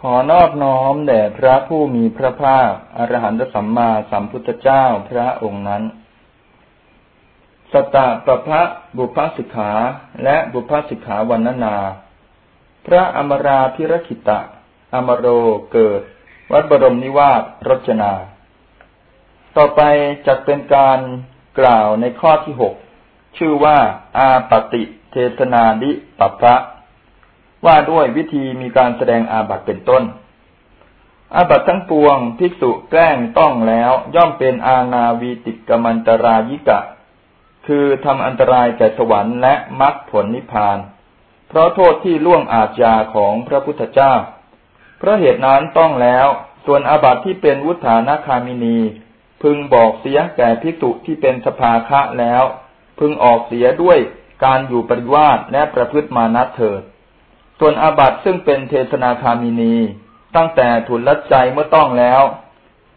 ขอนอบน้อมแด่พระผู้มีพระภาคอรหันตสัมมาสัมพุทธเจ้าพระองค์นั้น สตะปะพระบุพสิกขาและบุพสิกขาวันนา พระอมราพิรคิตะ อมโรเกิด วัดบรมนิวาสรจนา ต่อไปจะเป็นการกล่าวในข้อที่หกชื่อว่าอาปติเทศนาดิปพระ ว่าด้วยวิธีมีการแสดงอาบัตเป็นต้น อาบัตทั้งปวงภิกษุแกล้งต้องแล้วย่อมเป็นอาณาวีติกมันตรายิกะ คือทำอันตรายแก่สวรรค์และมรรคผลนิพพาน เพราะโทษที่ล่วงอาญาของพระพุทธเจ้า เพราะเหตุนั้นต้องแล้ว ส่วนอาบัติที่เป็นวุฒานาคามินี พึงบอกเสียแก่ภิกษุที่เป็นสภาคะแล้ว พึงออกเสียด้วยการอยู่ปริวาสและประพฤติมานัตเถิด ส่วนอาบัตซึ่งเป็นเทศนาคามินี ตั้งแต่ทุนลัดใจเมื่อต้องแล้ว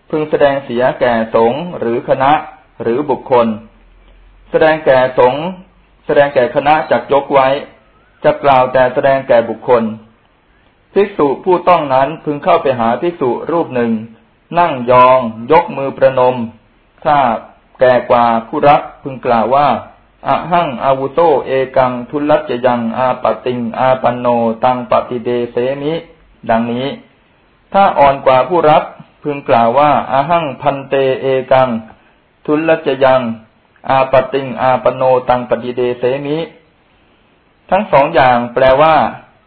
พึงแสดงเสียแก่สงหรือคณะหรือบุคคล แสดงแก่สงแสดงแก่คณะจักยกไว้ จะกล่าวแต่แสดงแก่บุคคลภิกษุผู้ต้องนั้นพึงเข้าไปหาภิกษุรูปหนึ่ง นั่งยอง ยกมือประนม ถ้าแก่กว่าผู้รักพึงกล่าวว่า อะหังอาวุโต เอกัง ทุลัจยัง อาปติง อาปันโน ตังปฏิเดเสมิ ดังนี้ ถ้าอ่อนกว่าผู้รับ พึงกล่าวว่าอาหังพันเต เอกัง ทุลัจยัง อาปติง อาปันโน ตังปฏิเดเสมิ ทั้งสองอย่างแปลว่า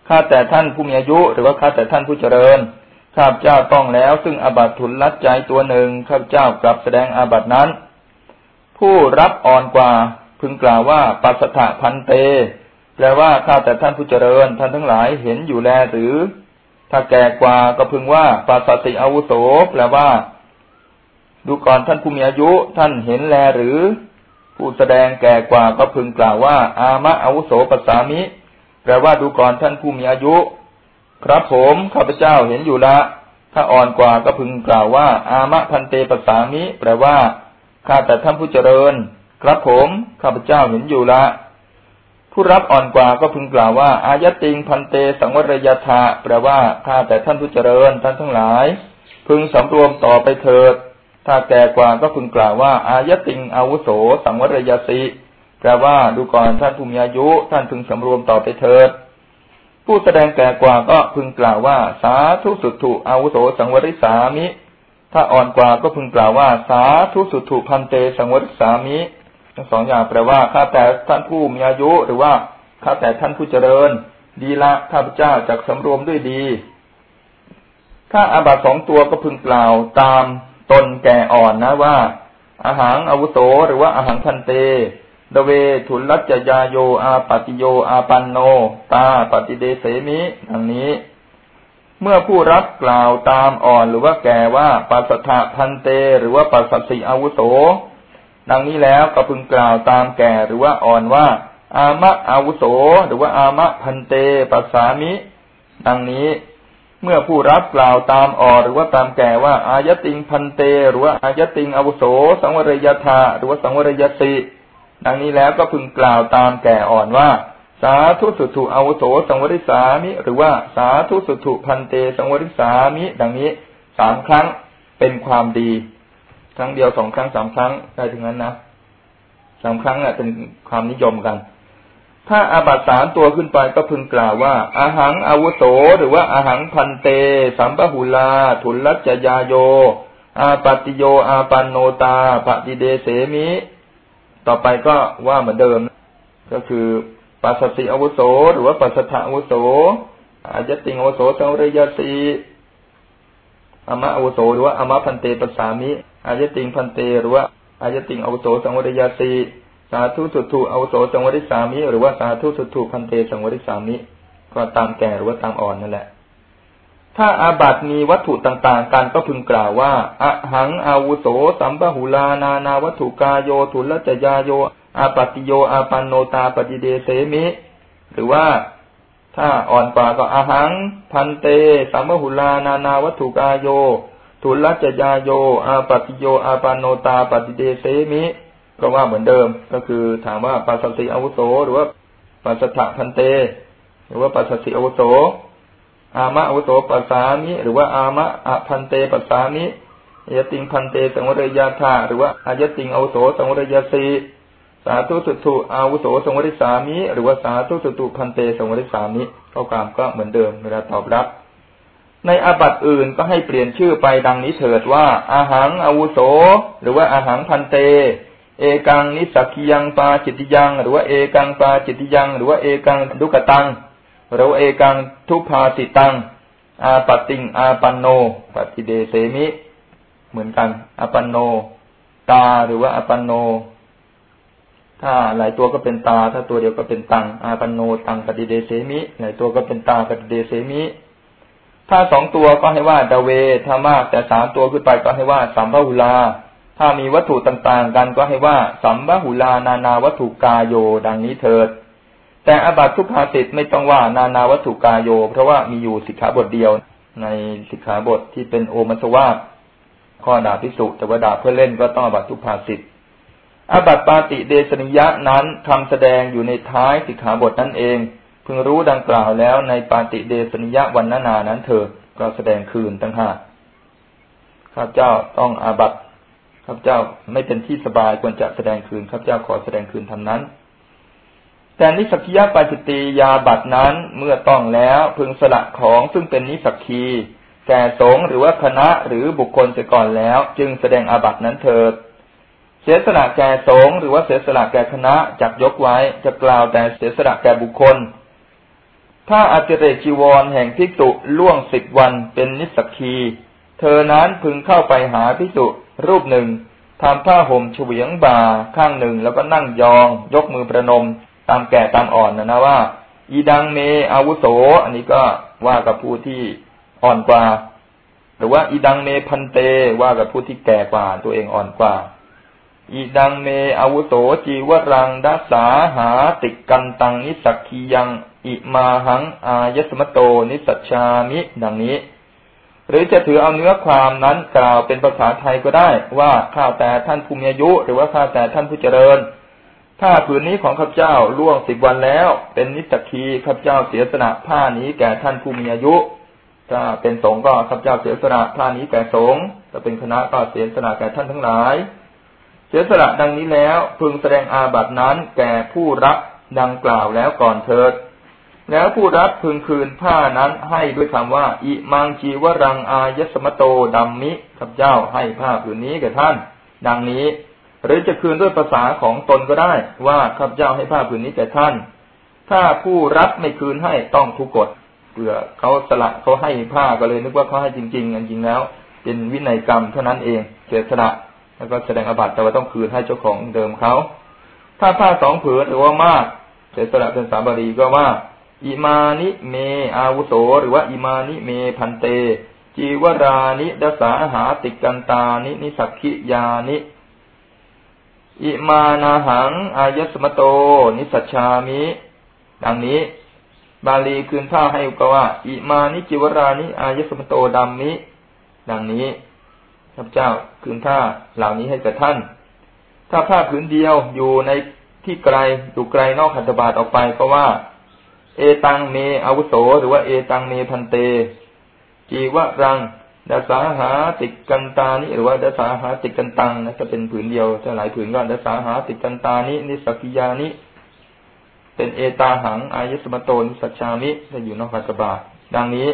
ข้าแต่ท่านผู้มีอายุ หรือว่าข้าแต่ท่านผู้เจริญ ข้าพเจ้าต้องแล้ว ซึ่งอาบัตทุนลัดใจตัวหนึ่ง ข้าพเจ้ากลับแสดงอาบัตนั้น ผู้รับอ่อนกว่า พึงกล่าวว่าปัสสถะพันเต แปลว่าข้าแต่ท่านผู้เจริญ ท่านทั้งหลายเห็นอยู่แลหรือ ถ้าแก่กว่าก็พึงว่าปัสสติอาวุโสแปลว่า ดูก่อนท่านผู้มีอายุ ท่านเห็นแลหรือ ผู้แสดงแก่กว่าก็พึงกล่าวว่า อามะอาวุโสปัสสามิ แปลว่าดูก่อนท่านผู้มีอายุ ครับผมข้าพเจ้าเห็นอยู่ละ ถ้าอ่อนกว่าก็พึงกล่าวว่า อามะพันเตปัสสามิ แปลว่าข้าแต่ท่านผู้เจริญ ครับผมข้าพเจ้าเห็นอยู่ละ ผู้รับอ่อนกว่าก็พึงกล่าวว่า อายติงพันเตสังวรยธาแปลว่าข้าแต่ท่านผู้เจริญท่านทั้งหลาย พึงสำรวมต่อไปเถิด ถ้าแก่กว่าก็พึงกล่าวว่า อายติงอาวุโส สังวรยสิแปลว่าดูก่อนท่านผู้มีอายุ ท่านพึงสำรวมต่อไปเถิด ผู้แสดงแก่กว่าก็พึงกล่าวว่า สาธุสุตุอาวุโส สังวริสามิ ถ้าอ่อนกว่าก็พึงกล่าวว่า สาธุสุตุพันเต สังวริสามิ ทั้งสองอย่างแปลว่าข้าแต่ท่านผู้มีอายุ หรือว่าข้าแต่ท่านผู้เจริญ ดีละข้าพเจ้าจากสำรวมด้วยดี ถ้าอาบัตสองตัวก็พึงกล่าวตามตนแก่อ่อนนะว่า อาหารอาวุโสหรือว่าอาหารพันเตดเวทุลัจยาโยอาปติโยอาปันโน ตาปฏิเดเสมิดังนี้ เมื่อผู้รับกล่าวตามอ่อนหรือว่าแก่ว่าปัสสะพันเต หรือว่าปัสสติอาวุโส ดังนี้แล้วก็พึงกล่าวตามแก่หรือว่าอ่อนว่า อามะอาวุโส หรือว่าอามะพันเตปัสสามิ ดังนี้เมื่อผู้รับกล่าวตามอ่อนหรือว่าตามแก่ว่า อายติงพันเต หรือว่าอายติงอาวุโส สังวรยธาหรือว่าสังวรยสิดังนี้แล้วก็พึงกล่าวตามแก่อ่อนว่า สาธุสุถุอาวุโส สังวริสามิ หรือว่าสาธุสุถุพันเต สังวริสามิ ดังนี้สามครั้งเป็นความดี ครั้งเดียวสองครั้งสามครั้งได้ถึงนั้นนะสามครั้งเนี่ยเป็นความนิยมกัน ถ้าอาบัตสามตัวขึ้นไปก็พึงกล่าวว่า อาหังอาวุโส หรือว่าอาหังพันเต สัมปหุลา ทุลลัจยาโย อาปติโย อาปันโนตาปฏิเดเสมิ ต่อไปก็ว่าเหมือนเดิม ก็คือปัสสิอาวุโส หรือว่าปัสสถาอาวุโส อายติงอาวุโสสังเรยสีอมะอาวุโส หรือว่าอมะพันเตปัสสามิ อายติงพันเต หรือว่าอายติงอาวุโสสังวริยาสีสาธุสุตุอาวุโสสังวริสามิ หรือว่าสาธุสุตุพันเตสังวริสามิ ก็ตามแก่หรือว่าตามอ่อนนั่นแหละ ถ้าอาบัตมีวัตถุต่างๆกันก็พึงกล่าวว่าอะหังอาวุโสสัมปหุลานานาวัตถุกายโยทุลจยาโยอาปติโยอาปันโนตาปฏิเดเสมิ หรือว่าถ้าอ่อนกว่าก็อาหัง พันเตสัมหุลานานาวัตถุกายโย ทุลจยาโย อาปติโย อาปานโนตาปฏิเดเสมิ ก็ว่าเหมือนเดิม ก็คือถามว่าปัสสติอาวุโส หรือว่าปัสสถะพันเต หรือว่าปัสสติอาวุโส อามะอาวุโสปัสสามิ หรือว่าอามะอพันเตปัสสามิยติงพันเตสังวรยาธาหรือว่าอายติงอาวุโสสังวรยาสีสาธุสุตุอาวุโสสังวริสามิ หรือว่าสาธุสุตุพันเตสังวริสามิข้อความก็เหมือนเดิมเวลาตอบรับ ในอาบัตอื่นก็ให้เปลี่ยนชื่อไปดังนี้เถิดว่า อาหังอาวุโส หรือว่าอาหังพันเต เอกังนิสักียังปาจิติยัง หรือว่าเอกังปาจิติยัง หรือว่าเอกังดุกตังหรือว่าเอกังทุพาติตัง อาปติง อาปันโนปฏิเดเสมิ เหมือนกันอาปันโน ตาหรือว่าอาปันโน ถ้าหลายตัวก็เป็นตา ถ้าตัวเดียวก็เป็นตังอาปันโนตังปฏิเดเสมิ หลายตัวก็เป็นตาปฏิเดเสมิ ถ้าสองตัวก็ให้ว่าดาเวถ้ามากแต่สามตัวขึ้นไปก็ให้ว่าสัมบหุลา ถ้ามีวัตถุต่างๆ กันก็ให้ว่าสัมบหุลานานาวัตถุกาโยดังนี้เถิด แต่อบัตทุกขาติดไม่ต้องว่านานาวัตถุกาโย เพราะว่ามีอยู่สิกขาบทเดียวในสิกขาบทที่เป็นโอมัสวาข้อด่าพิสุแต่ว่าด่าเพื่อเล่นก็ต้องอบัตทุกขาติดอบัติปาติเดสนิยะนั้นทำแสดงอยู่ในท้ายสิกขาบทนั่นเอง พึงรู้ดังกล่าวแล้วในปาติเดสนิยะวันนานานั้นเถิดก็แสดงคืนตั้งห้าข้าพเจ้าต้องอาบัตข้าพเจ้าไม่เป็นที่สบายควรจะแสดงคืนข้าพเจ้าขอแสดงคืนทำนั้น แต่นิสักิยปาจิตียาบัตนั้นเมื่อต้องแล้วพึงสละของซึ่งเป็นนิสักคีแก่สงหรือว่าคณะหรือบุคคลเสียก่อนแล้ว จึงแสดงอาบัตนั้นเถิดเสียสละแก่สงหรือว่าเสียสละแก่คณะจักยกไว้จะกล่าวแต่เสียสละแก่บุคคล ถ้าอาจเรจีวรแห่งพิสุล่วงสิบวันเป็นนิสกี เธอนั้นพึงเข้าไปหาพิสุรูปหนึ่งทำผ้าห่มเฉวียงบ่าข้างหนึ่งแล้วก็นั่งยอง ยกมือประนม ตามแก่ตามอ่อนนะนะว่า อีดังเมอาวุโส อันนี้ก็ว่ากับผู้ที่อ่อนกว่า หรือว่าอีดังเมพันเตว่ากับผู้ที่แก่กว่าตัวเองอ่อนกว่า อิดังเมอวุโสจีวรังดัสสาหาติกันตังนิสักคียัง อิมาหัง อายสมโตนิสัชชามิ ดังนี้ หรือจะถือเอาเนื้อความนั้นกล่าวเป็นภาษาไทยก็ได้ ว่าข้าแต่ท่านภูมิอายุ หรือว่าข้าแต่ท่านผู้เจริญถ้าผืนนี้ของข้าพเจ้าล่วงสิบวันแล้ว เป็นนิสักคีข้าพเจ้าเสียสละผ้านี้แก่ท่านผู้มีอายุถ้าเป็นสงฆ์ก็ข้าพเจ้าเสียสละผ้านี้แก่สงฆ์ถ้าเป็นคณะก็เสียสละแก่ท่านทั้งหลาย เสียสละดังนี้แล้วพึงแสดงอาบัตินั้นแก่ผู้รับดังกล่าวแล้วก่อนเถิด แล้วผู้รับพึงคืนผ้านั้นให้ด้วยคำว่า อิมังจีวรังอายสมโตดัมมิข้าพเจ้าให้ผ้าผืนนี้แก่ท่าน ดังนี้ หรือจะคืนด้วยภาษาของตนก็ได้ว่าข้าพเจ้าให้ผ้าผืนนี้แก่ท่าน ถ้าผู้รับไม่คืนให้ต้องทุกกฎเผื่อเขาสละเขาให้ผ้าก็เลยนึกว่าเขาให้จริงๆจริงแล้ว เป็นวินัยกรรมเท่านั้นเองเสียสละ แล้วก็แสดงอบัตแต่ว่าต้องคืนให้เจ้าของเดิมเขาถ้าผ้าสองผืนหรือว่ามากเจสระเป็นสามบารีก็ว่าอิมานิเม อาวุโส หรือว่าอิมานิเมพันเต จีวรานิดสาหาติกันตานินิสักขิยานิ อิมานาหัง อายสมโต นิสัชชามิ ดังนี้ บาลีคืนผ้าให้ก็ว่า อิมานิจิวรานิ อายสมโตดัมมิ ดังนี้ ข้าพเจ้าคืนผ้าเหล่านี้ให้กับท่าน ถ้าผ้าผืนเดียวอยู่ในที่ไกลอยู่ไกลนอกขันธบาตออกไปก็ว่า เอตังเมอาวุโส หรือว่าเอตังเมพันเต จีวะรังดาสาหาติกันตานิหรือว่าดาสาหาติกันตังนะจะเป็นผืนเดียวถ้าหลายผืนก็ดาสาหาติกันตานินิสักิยานิเป็นเอตาหังอายสมโตนสัชามิถ้าอยู่นอกขันธบาตดังนี้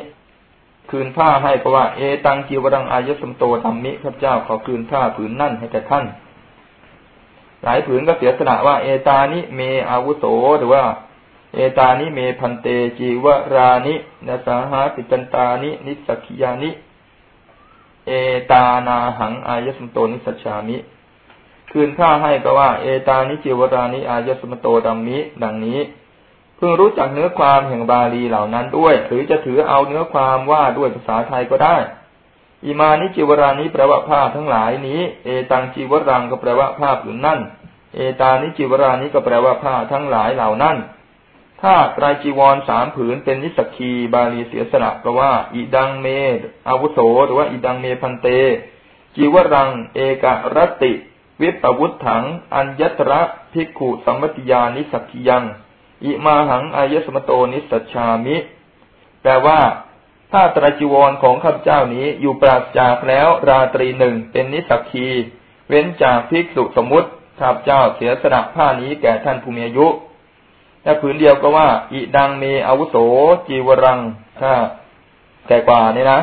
คืนผ้าให้เพราะว่าเอตังจีวรังอายสมโตธรรมิข้าพเจ้าขอคืนผ้าผืนนั่นให้แก่ท่าน หลายผืนก็เสียสละว่า เอตานิเมอาวุโสหรือว่า เอตานิเม ภันเตจีวรานิ ทสาหาติกกันตานิ นิสสัคคิยานิ เอตานาหังอายัสมโตนิสสัชชามิ คืนผ้าให้ก็ว่า เอตานิจีวรานิอายัสมโต ทัมมิ ดังนี้ เพิ่งรู้จักเนื้อความแห่งบาลีเหล่านั้นด้วย หรือจะถือเอาเนื้อความว่าด้วยภาษาไทยก็ได้ อิมานิจิวรานิแปลว่าผ้าทั้งหลายนี้ เอตังจิวรังก็แปลว่าผ้าผืนนั่น เอตานิจิวรานิก็แปลว่าผ้าทั้งหลายเหล่านั้น ถ้าไตรจีวรสามผืนเป็นนิสกีบาลีเสียสละก็ว่า อิดังเมอาวุโสหรือว่าอิดังเมพันเต จีวรัง เอกรติ วิปวุฒถัง อัญญตระภิกขุสัมมติยานิสักยัง อิมาหังอายสมโตนิสัชามิ แปลว่าถ้าตรจีวรของข้าพเจ้านี้อยู่ปราศจากแล้วราตรีหนึ่งเป็นนิสักคี เว้นจากภิกษุสมมุติข้าพเจ้าเสียสละผ้านี้แก่ท่านภูมิอายุถ้าผืนเดียวก็ว่า อิดังเมอาวุโสจีวรัง ถ้าแต่กว่านี่นะ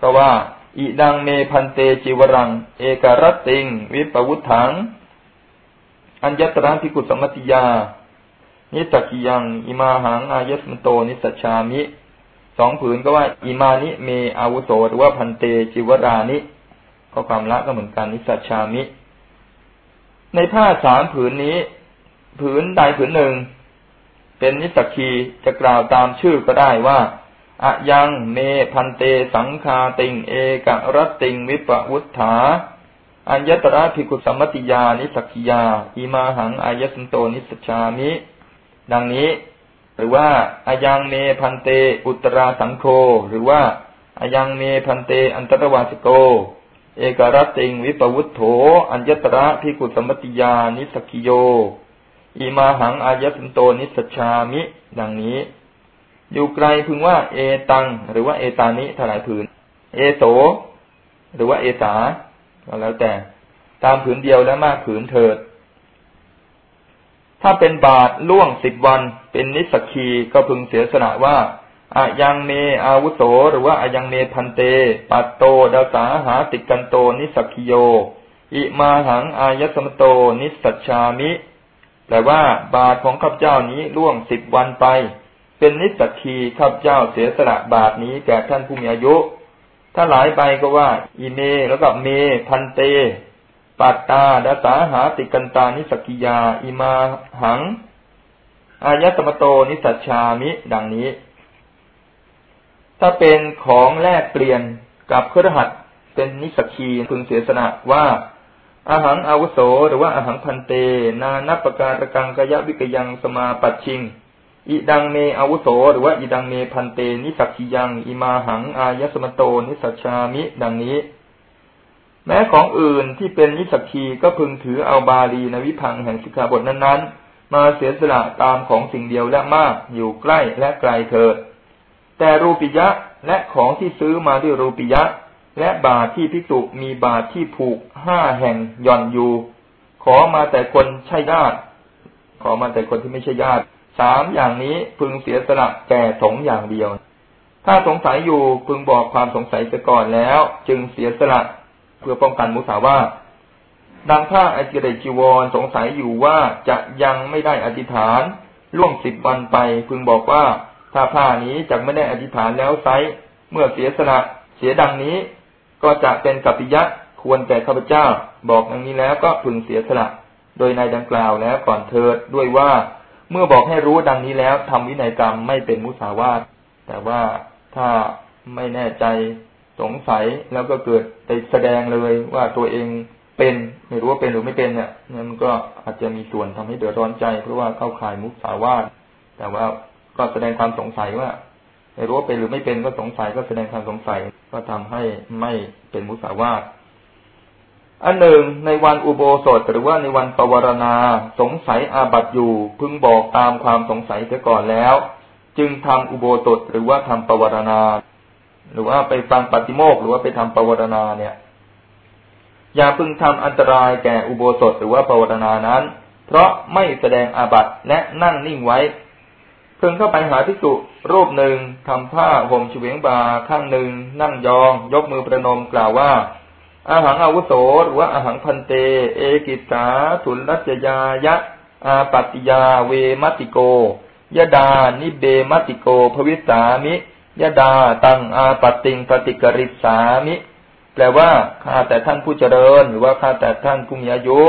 ก็ว่า อิดังเมพันเตจีวรัง เอกรัตติง วิปวุถัง อัญญตรังพิกุสมัติยา นิสักิยัง อิมาหัง อายสมโต นิสัชามิ สองผืนก็ว่า อิมานิเมอาวุโสหรือว่าพันเตจิวรานิข้อความละก็เหมือนกันนิสัชามิ ในผ้าสามผืนนี้ ผืนใดผืนหนึ่ง เป็นนิสักีจะกล่าวตามชื่อก็ได้ว่าอะยังเมพันเตสังคาติง เอกรตติง วิปวุฒาอัญญตระภิกุสัมมติยา นิสักยาอิมาหังอายสันโตนิสชามิ ดังนี้ หรือว่าอายังเมพันเต อุตราสังโฆหรือว่าอายังเมพันเต อันตรวาสโก เอกรัตติงวิปวุฒโธอัญญตระภิกุสัมติยานิสักโยอิมาหังอายสันโตนิสชามิ ดังนี้ อยู่ไกลพึงว่า เอตัง หรือว่าเอตานิถลายผืน เอโส หรือว่าเอสาก็แล้วแต่ ตามผืนเดียวและมากผืนเถิด ถ้าเป็นบาทล่วงสิบวัน เป็นนิสกีก็พึงเสียสละว่าอายังเมอาวุโสหรือว่าอายังเมพันเต ปัตโตดาสาหาติกันโตนิสกิโย อิมาหังอายสมโตนิสัชามิแปลว่า บาทของข้าพเจ้านี้ล่วงสิบวันไป เป็นนิสักีข้าพเจ้าเสียสละบาทนี้แก่ท่านผู้มีอายุ ถ้าหลายไปก็ว่าอีเมแล้วก็เมพันเต ปัตตาดาสาหาติกันตานิสกิยา อิมาหัง อายตมโตนิสัชชามิดังนี้ ถ้าเป็นของแลกเปลี่ยนกับเครือหัดเป็นนิสกีพึงเสียสละว่าอาหารอาวุโสหรือว่าอาหารพันเต นานัประการกังกยวิกยังสมาปัดชิงอิดังเมอาวุโสหรือว่าอิดังเมพันเต นิสักขียังอิมาหัง อายสมโต นิสัชามิ ดังนี้ แม้ของอื่นที่เป็นนิสักขีก็พึงถือเอาบาลีในวิพังแห่งสิกขาบทนั้นๆ มาเสียสละตามของสิ่งเดียวและมากอยู่ใกล้และไกลเถิดแต่รูปิยะและของที่ซื้อมาด้วยรูปิยะ และบาทที่พิจุมีบาทที่ผูกห้าแห่งย่อนอยู่ ขอมาแต่คนใช่ญาติขอมาแต่คนที่ไม่ใช่ญาติสามอย่างนี้พึงเสียสละแก่สงอย่างเดียว ถ้าสงสัยอยู่พึงบอกความสงสัยเสียก่อนแล้ว จึงเสียสละ เพื่อป้องกันมุสาวาดังถ้าอจิเรจีวรสงสัยอยู่ว่าจะยังไม่ได้อธิษฐาน ล่วงสิบวันไป พึงบอกว่าถ้าผ้านี้จะไม่ได้อธิษฐานแล้วไซเมื่อเสียสละเสียดังนี้ ก็จะเป็นกัปปิยะควรแก่ข้าพเจ้า บอกอย่างนี้แล้วก็พึงเสียสละโดยในดังกล่าวแล้วก่อนเถิดด้วยว่า เมื่อบอกให้รู้ดังนี้แล้วทำวินัยกรรมไม่เป็นมุสาวาทแต่ว่าถ้าไม่แน่ใจ สงสัยแล้วก็เกิดไปแสดงเลยว่าตัวเองเป็นไม่รู้ว่าเป็นหรือไม่เป็นเนี่ยมันก็อาจจะมีส่วนทำให้เดือดร้อนใจ เพราะว่าเข้าข่ายมุสาวาทแต่ว่าก็แสดงความสงสัยว่าไม่รู้ว่าเป็นหรือไม่เป็นก็สงสัยก็แสดงความสงสัยก็ทำให้ไม่เป็นมุสาวาทอันหนึ่งในวันอุโบสถหรือว่าในวันปวารณาสงสัยอาบัตอยู่ พึงบอกตามความสงสัยเสียก่อนแล้ว จึงทำอุโบสถหรือว่าทำปวารณา หรือว่าไปฟังปฏิโมกหรือว่าไปทำปวารณาเนี่ย อย่าพึงทำอันตรายแก่อุโบสถหรือว่าปวารณานั้น เพราะไม่แสดงอาบัตและนั่งนิ่งไว้พึงเข้าไปหาพิสุรูปหนึ่งทำผ้าห่มเฉวงบาข้างหนึ่ง นั่งยอง ยกมือประนมกล่าวว่าอาหังอาวุโสหรือว่าอาหังพันเต เอกิสาทุลรัจยายะ อาปัติยาเวมัติโกยดานิเบมัติโก ภวิสามิ ยดาตังอาปติงปฏิกริสามิ แปลว่าข้าแต่ท่านผู้เจริญ หรือว่าข้าแต่ท่านผู้มีอายุ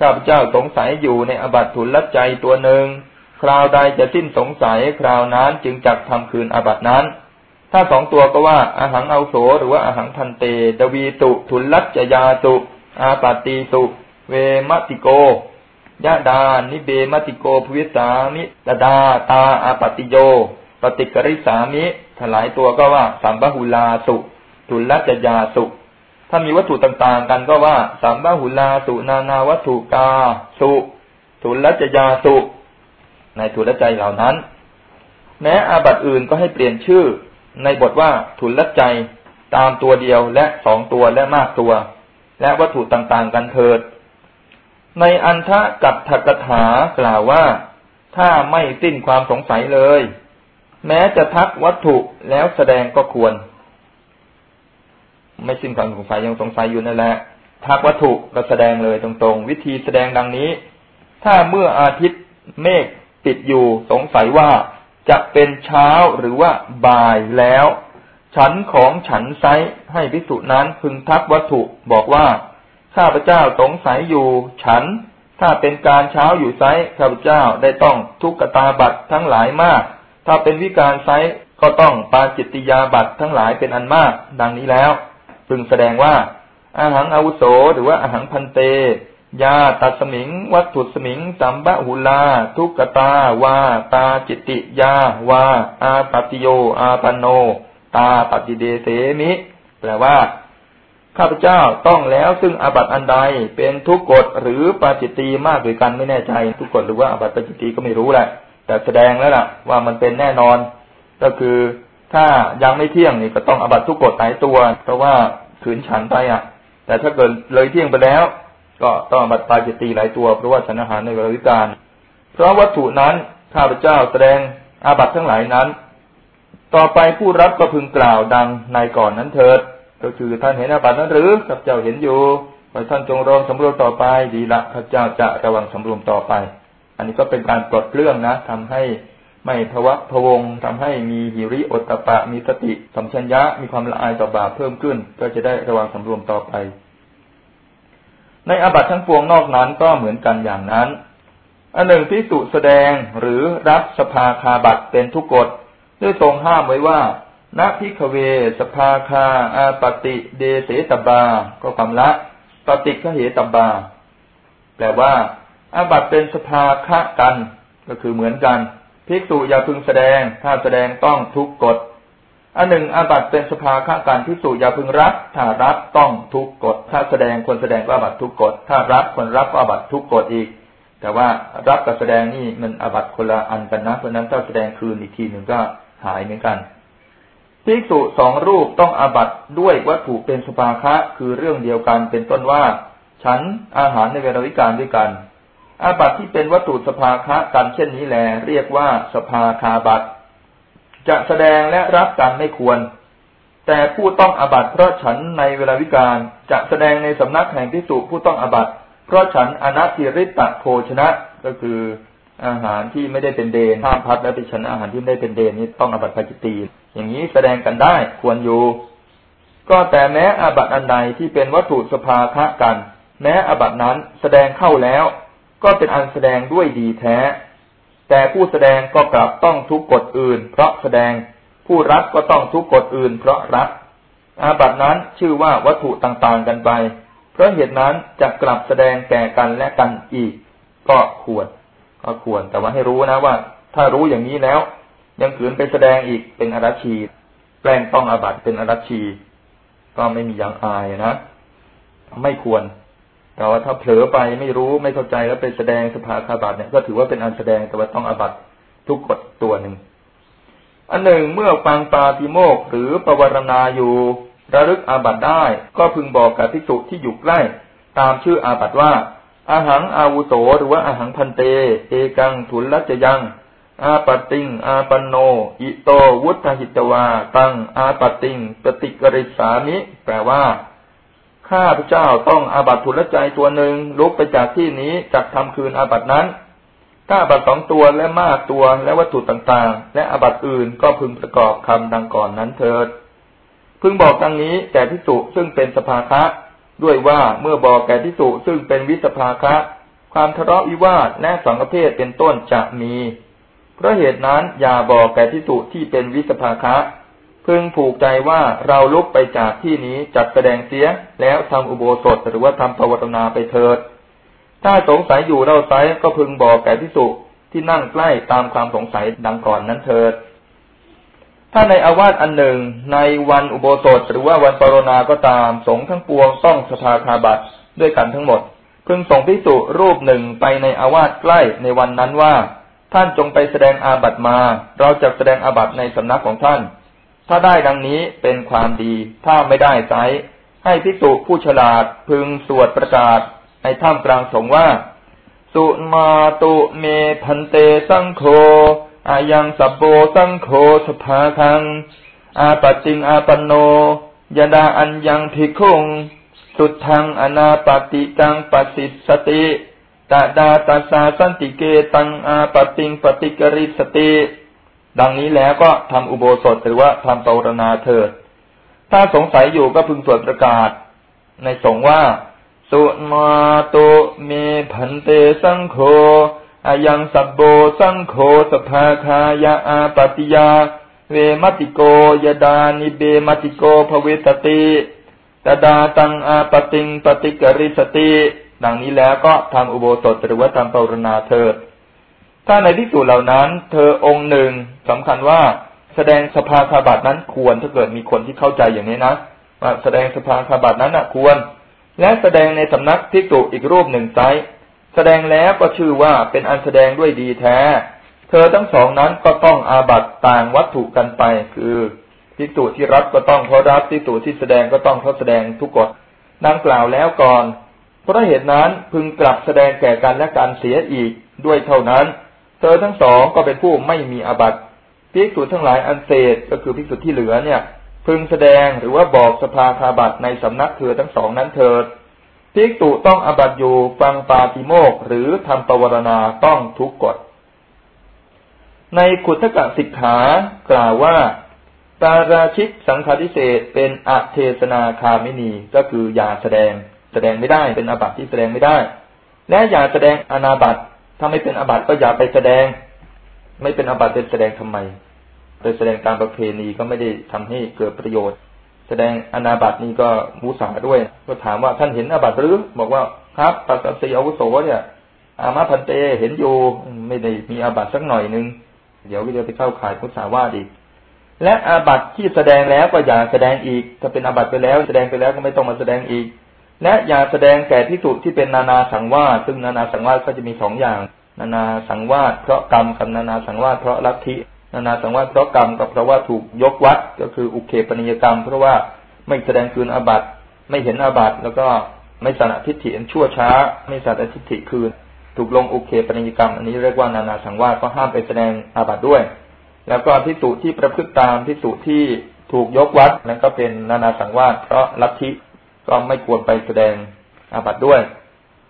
ข้าพเจ้าสงสัยอยู่ในอบัตทุลใจตัวหนึ่ง คราวใดจะสิ้นสงสัยคราวนั้นจึงจักทำคืนอบัตนั้น ถ้าสองตัวก็ว่าอาหังเอาโสหรือว่าอาหังพันเต ดวีตุทุลลัจจยาตุอาปาตีตุเวมติโกยะดานิเบมติโกภวิสามิตดาตาอาปติโย ปฏิกริสามิถลายตัวก็ว่าสัมบหุลาสุทุลัจยาสุ ถ้ามีวัตถุต่างๆ กันก็ว่าสัมบหุลาสุนานาวัตถุกาสุทุลัจยาสุ ในทุลใจเหล่านั้น แม้อาบัตอื่นก็ให้เปลี่ยนชื่อ ในบทว่าทุลใจตามตัวเดียวและสองตัวและมากตัว และวัตถุต่างๆ กันเถิด ในอันทะกับถักถากล่าวว่า ถ้าไม่สิ้นความสงสัยเลย แม้จะทักวัตถุแล้วแสดงก็ควร ไม่สิ้นความสงสัยยังสงสัยอยู่นั่นแหละทักวัตถุก็แสดงเลยตรงๆ วิธีแสดงดังนี้ ถ้าเมื่ออาทิตย์เมฆติดอยู่สงสัยว่าจะเป็นเช้าหรือว่าบ่ายแล้ว ฉันของฉันไซให้พิสุนั้นพึงทักวัตถุบอกว่า ข้าพเจ้าสงสัยอยู่ ฉัน ถ้าเป็นการเช้าอยู่ไซข้าพเจ้าได้ต้องทุกกตาบัตทั้งหลายมาก ถ้าเป็นวิการไซก็ต้องปาจิตติยาบัตทั้งหลายเป็นอันมาก ดังนี้แล้วพึงแสดงว่าอาหังอาวุโสหรือว่าอาหังพันเต ยาตัดสมิง วัตถุสมิงสัมบะหุลา ทุกตาวา ตาจิตติยาวา อาปติโย อาปโน ตาปฏิเดเสมิ แปลว่า ข้าพเจ้าต้องแล้วซึ่งอาบัตอันใดเป็นทุกกฎหรือปาจิตตีมากหรือกันไม่แน่ใจ ทุกกฎหรือว่าอาบัตปาจิตตีก็ไม่รู้แหละ แต่แสดงแล้วล่ะ ว่ามันเป็นแน่นอน ก็คือถ้ายังไม่เที่ยงนี่ก็ต้องอาบัตทุกกฎหลายตัว เพราะว่าขืนฉันไปอะ แต่ถ้าเกิดเลยเที่ยงไปแล้ว ก็ต้องอบัตปาจิตตีหลายตัวเพราะว่าฉันอาหารในเวลาวิการ เพราะวัตถุนั้นข้าพเจ้าแสดงอาบัตทั้งหลายนั้น ต่อไปผู้รับก็พึงกล่าวดังในก่อนนั้นเถิด ก็คือท่านเห็นอาบัตนั้นหรือข้าพเจ้าเห็นอยู่ขอท่านจงรองสำรวมต่อไปดีละข้าพเจ้าจะระวังสำรวมต่อไป อันนี้ก็เป็นการปลดเรื่องนะทำให้ไม่ภวะพวงทำให้มีหิริโอตตะปะ มีสติสัมชัญญะมีความละอายต่อบาปเพิ่มขึ้น ก็จะได้ระวังสำรวมต่อไป ในอาบัตทั้งปวงนอกนั้นก็เหมือนกันอย่างนั้นอันหนึ่งที่สุแสดงหรือรับสภาคาบัตเป็นทุกกฎด้วยทรงห้ามไว้ว่าณพิกเว สภาคา อาปติเดเสตบา ก็ความละ ปฏิฆเหตบา แปลว่า อาบัตเป็นสภาคะกัน ก็คือเหมือนกันภิกษุอย่าพึงแสดง ถ้าแสดงต้องทุกกฎอันหนึ่งอาบัตเป็นสภาข้าการภิกษุอย่าพึงรับ ถ้ารับต้องทุกกฎถ้าแสดงคนแสดงก็อาบัตทุกกฎถ้ารับคนรับก็อาบัตทุกกฎอีก แต่ว่ารับกับแสดงนี่มันอาบัตคนละอันกันนะเพราะนั้นถ้าแสดงคืนอีกทีหนึ่งก็หายเหมือนกันภิกษุสองรูปต้องอาบัตด้วยวัตถุเป็นสภาคะคือเรื่องเดียวกันเป็นต้นว่า ฉันอาหารในเวลาวิการด้วยกัน อาบัติที่เป็นวัตถุสภาคะกันเช่นนี้แล เรียกว่าสภาคาบัตจะแสดงและรับกันไม่ควร แต่ผู้ต้องอาบัติเพราะฉันในเวลาวิการจะแสดงในสำนักแห่งพิสุผู้ต้องอาบัติเพราะฉันอนัติริตะโภชนะก็คืออาหารที่ไม่ได้เป็นเดนห้ามพัดและไปฉันอาหารที่ไม่ได้เป็นเดนนี้ต้องอาบัติปาจิตีอย่างนี้แสดงกันได้ควรอยู่ ก็แต่แม้อาบัติอันใดที่เป็นวัตถุสภาคะกัน แม้อาบัตินั้นแสดงเข้าแล้ว ก็เป็นอันแสดงด้วยดีแท้ แต่ผู้แสดงก็กลับต้องทุกกฎอื่น เพราะแสดงผู้รับก็ต้องทุกกฎอื่น เพราะรับ อาบัตินั้นชื่อว่าวัตถุต่างๆกันไป เพราะเหตุนั้นจะกลับแสดงแก่กันและกันอีก ก็ควร ก็ควร แต่ว่าให้รู้นะว่า ถ้ารู้อย่างนี้แล้ว ยังขืนไปแสดงอีกเป็นอรัชีแปลงต้องอาบัติเป็นอรัชี ก็ไม่มีอย่างอายนะ ไม่ควร แต่ว่าถ้าเผลอไปไม่รู้ไม่เข้าใจแล้วไปแสดงสภาคาบัตเนี่ยก็ถือว่าเป็นอันแสดงแต่ว่าต้องอาบัตทุกกฎตัวหนึ่งอันหนึ่งเมื่อฟังปาติโมกหรือปวารณาอยู่ ระลึกอาบัตได้ ก็พึงบอกกับพิสุที่อยู่ใกล้ ตามชื่ออาบัตว่าอาหังอาวุโสหรือว่าอาหังพันเต เอกังทุลลัจยัง อาปติง อาปันโน อิโต วุฒหิตวา ตัง อาปติง ปฏิกริสามิ แปลว่า ข้าพเจ้าต้องอาบัตทุลใจตัวหนึ่งลุกไปจากที่นี้จักทำคืนอาบัตนั้น ถ้าอาบัตสองตัวและมากตัวและวัตถุต่างๆ และอาบัตอื่นก็พึงประกอบคำดังก่อนนั้นเถิด พึงบอกดังนี้แก่ทิสุซึ่งเป็นสภาคะด้วยว่าเมื่อบอกแก่ทิสุซึ่งเป็นวิสภาคะความทะเลาะวิวาทและสังฆเพศเป็นต้นจะมี เพราะเหตุนั้นอย่าบอกแก่ทิสุที่เป็นวิสภาคะ พึงผูกใจว่าเราลุกไปจากที่นี้จัดแสดงเสียแล้วทำอุโบสถหรือว่าทำภาวนาไปเถิด ถ้าสงสัยอยู่เราไซก็พึงบอกแก่พิสุที่นั่งใกล้ตามความสงสัยดังก่อนนั้นเถิด ถ้าในอาวาสอันหนึ่งในวันอุโบสถหรือว่าวันปรณาก็ตามสงทั้งปวงต้องสภาคาบัตด้วยกันทั้งหมด พึงส่งพิสุรูปหนึ่งไปในอาวาสใกล้ในวันนั้นว่า ท่านจงไปแสดงอาบัตมา เราจะแสดงอาบัตในสำนักของท่าน ถ้าได้ดังนี้เป็นความดี ถ้าไม่ได้ไซให้พิสุผู้ฉลาดพึงสวดประกาศในถ้ำกลางสงว่า สุมาตุเมพันเตสังโฆอายังสับโบสังโฆสภาคัง อาปัจจิงอาปันโนยดาอัญยังภิกขุง สุดทางอนาปฏิตังปสสิสติตาดาตาสาสันติเกตังอาปติงปฏิกริสติ ดังนี้แล้วก็ทำอุโบสถหรือว่าทำปรณาเถิด ถ้าสงสัยอยู่ก็พึงสวดประกาศ ในสงว่า สุมาโตเมพันเตสังโฆอายังสับโบสังโฆสภาคายาอาปติยา เวมติโกยดานิเบมติโกภเวตติตดาตังอาปติงปฏิกริสติ ดังนี้แล้วก็ทำอุโบสถหรือว่าทำปรณาเถิด ถ้าในที่สุดเหล่านั้น เธอองค์หนึ่งสำคัญว่าแสดงสภาคาบัตนั้นควรถ้าเกิดมีคนที่เข้าใจอย่างนี้นะว่าแสดงสภาคาบัตนั้นนะควร และแสดงในสำนักทิสุอีกรูปหนึ่งไซแสดงแล้วก็ชื่อว่าเป็นอันแสดงด้วยดีแท้ เธอทั้งสองนั้นก็ต้องอาบัตต่างวัตถุกันไป คือทิสุที่รับก็ต้องเพราะรับทิสุที่แสดงก็ต้องเพราะแสดงทุกกฎดังกล่าวแล้วก่อน เพราะเหตุนั้นพึงกลับแสดงแก่กันและการเสียอีกด้วยเท่านั้น เธอทั้งสองก็เป็นผู้ไม่มีอาบัติภิกษุทั้งหลายอันเศษก็คือภิกษุที่เหลือเนี่ย พึงแสดงหรือว่าบอกสภาคาบัตในสำนักเธอทั้งสองนั้นเถิดภิกษุต้องอาบัตอยู่ฟังปาติโมกหรือทำปวารณาต้องทุกกฎ ในขุทกะสิกขากล่าวว่าปาราชิกสังฆาทิเศษเป็นอเทศนาคามินีก็คืออย่าแสดง แสดงไม่ได้เป็นอาบัติที่แสดงไม่ได้ และอย่าแสดงอนาบัติ ถ้าไม่เป็นอาบัติก็อย่าไปแสดง ไม่เป็นอาบัติเป็นแสดงทำไม ไปแสดงตามประเพณีก็ไม่ได้ทำให้เกิดประโยชน์ แสดงอนาบัตินี่ก็มุสาด้วย ก็ถามว่าท่านเห็นอาบัติหรือ บอกว่าครับปัสสีอาวุโสเนี่ยอามาพันเตเห็นอยู่ไม่ได้มีอาบัติสักหน่อยนึง เดี๋ยวก็จะไปเข้าข่ายมุสาวาดอีกและอาบัติที่แสดงแล้วก็อย่าแสดงอีก ถ้าเป็นอาบัติไปแล้ว แสดงไปแล้วก็ไม่ต้องมาแสดงอีก และอย่าแสดงแก่ที่สุที่เป็นนานาสังวาสซึ่งนานาสังวาสก็จะมีสองอย่าง นานาสังวาสเพราะกรรมกับนานาสังวาสเพราะลัทธินานาสังวาสเพราะกรรมกับเพราะว่าถูกยกวัดก็คืออุเคปนิยกรรม เพราะว่าไม่แสดงคืนอาบัติไม่เห็นอาบัติแล้วก็ไม่สนะทิฏฐิชั่วช้า ไม่สนะทิฏฐิคืน ถูกลงอุเคปนิยกรรม อันนี้เรียกว่านานาสังวาสก็ห้ามไปแสดงอาบัติด้วย แล้วก็พิสูจที่ประพฤติตามพิสูจที่ถูกยกวัดนั้นก็เป็นนานาสังวาสเพราะลัทธิ ก็ไม่ควรไปแสดงอาบัติด้วย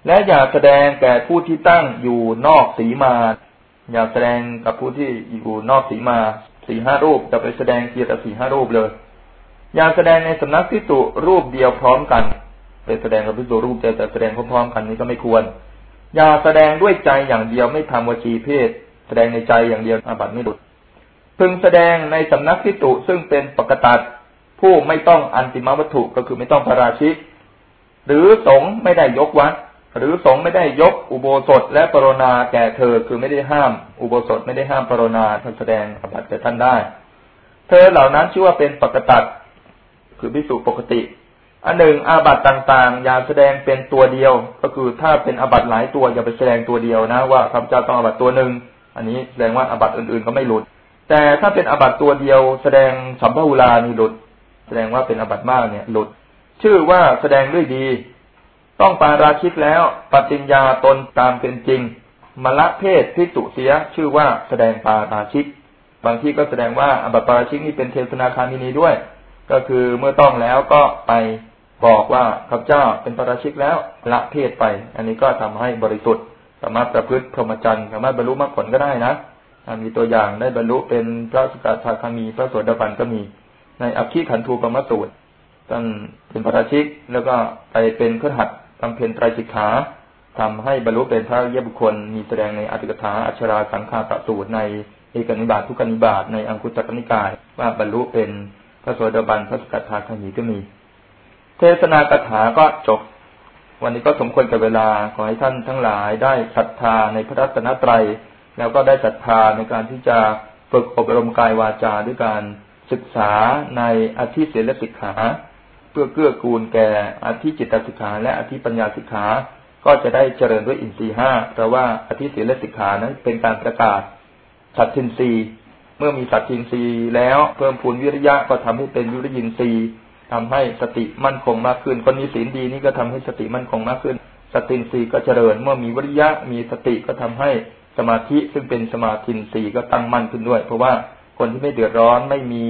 และอย่าแสดงแก่ผู้ที่ตั้งอยู่นอกสีมา อย่าแสดงกับผู้ที่อยู่นอกสีมาสีห้ารูปจะไปแสดงเกียรติสีห้ารูปเลย อย่าแสดงในสำนักพิสูรูปเดียวพร้อมกันไปแสดงกับพิสูรูปเดียวแต่แสดงพร้อมๆกันนี้ก็ไม่ควร อย่าแสดงด้วยใจอย่างเดียวไม่ทำวจีเพศ แสดงในใจอย่างเดียวอาบัติไม่หลุดพึงแสดงในสำนักพิตุซึ่งเป็นปกตัด ผู้ไม่ต้องอันติมวัตถุก็คือไม่ต้องพระราชิก หรือสงไม่ได้ยกวัด หรือสงไม่ได้ยกอุโบสถและปรนนาแก่เธอคือไม่ได้ห้าม อุโบสถไม่ได้ห้ามปรนนาท่านแสดงอภัตแก่ท่านได้ เธอเหล่านั้นชื่อว่าเป็นปกตัดคือพิสุปกติอันหนึ่งอาบัตต่างๆ อย่าแสดงเป็นตัวเดียว ก็คือถ้าเป็นอาบัตหลายตัวอย่าไปแสดงตัวเดียวนะว่าข้าพเจ้าต้องอาบัตตัวหนึ่งอันนี้แสดงว่าอาบัตอื่นๆก็ไม่หลุด แต่ถ้าเป็นอบัตตัวเดียว แสดงสัมภารานี่หลุด แสดงว่าเป็นอบัตมากเนี่ย หลุด ชื่อว่าแสดงด้วยดี ต้องปาราชิกแล้ว ปฏิญญาตนตามเป็นจริงมละเพศพิสุเสีย ชื่อว่าแสดงปาราชิก บางที่ก็แสดงว่าอบัตปาราชิกนี่เป็นเทศนาคามินีด้วย ก็คือเมื่อต้องแล้วก็ไปบอกว่าข้าเจ้าเป็นปาราชิกแล้วละเพศไป อันนี้ก็ทำให้บริสุทธิ์ สามารถประพฤติพรหมจรรย์สามารถบรรลุมรรคผลก็ได้นะมีตัวอย่างได้บรรลุเป็นพระสกทาคามี พระโสดาบันก็มี ในอัคคีขันธูปมสูตรท่านเป็นพระราชิก แล้วก็ไปเป็นเครือขัดบำเพ็ญไตรสิกขาทำให้บรรลุเป็นพระเยบุคคล มีแสดงในอัตถกถาอัชราสังฆาตสูตรในเอกนิบาตทุกนิบาตในอังคุตรนิกาย ว่าบรรลุเป็นพระโสดาบันพระสกทาคามีก็มี เทศนากถาก็จบ วันนี้ก็สมควรกับเวลาขอให้ท่านทั้งหลายได้ศรัทธาในพระรัตนตรัย แล้วก็ได้ศรัทธาในการที่จะฝึกอบรมกายวาจาด้วยการ ศึกษาในอธิเสลสิกขา เพื่อเกื้อกูลแก่อธิจิตสิกขา และอธิปัญญาสิกขา ก็จะได้เจริญด้วยอินทรีห้าเพราะว่าอธิเสลสิกขานั้นเป็นการประกาศสัตทินรีเมื่อมีสัตทินรีแล้วเพิ่มพูนวิริยะก็ทำให้เป็นวิริยินทรีย์ทำให้สติมั่นคงมากขึ้น คนมีศีลดีนี่ก็ทำให้สติมั่นคงมากขึ้น สตินรีก็เจริญ เมื่อมีวิริยะมีสติก็ทำให้สมาธิซึ่งเป็นสมาธินรีก็ตั้งมั่นขึ้นด้วย เพราะว่า คนที่ไม่เดือดร้อนไม่มี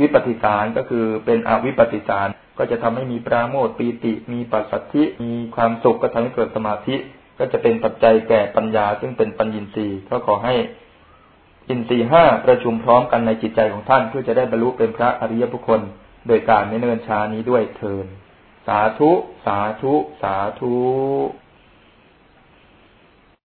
วิปฏิสารก็คือเป็นอวิปฏิสารก็จะทำให้มีปราโมทปีติ มีปัสสัทธิมีความสุขก็ทำให้เกิดสมาธิ ก็จะเป็นปัจจัยแก่ปัญญา ซึ่งเป็นปัญญินทรีย์ก็ขอให้อินทรีห้าประชุมพร้อมกันในจิตใจของท่านเพื่อจะได้บรรลุเป็นพระอริยบุคคล โดยการไม่เนินช้านี้ด้วยเทินสาธุ สาธุ สาธุ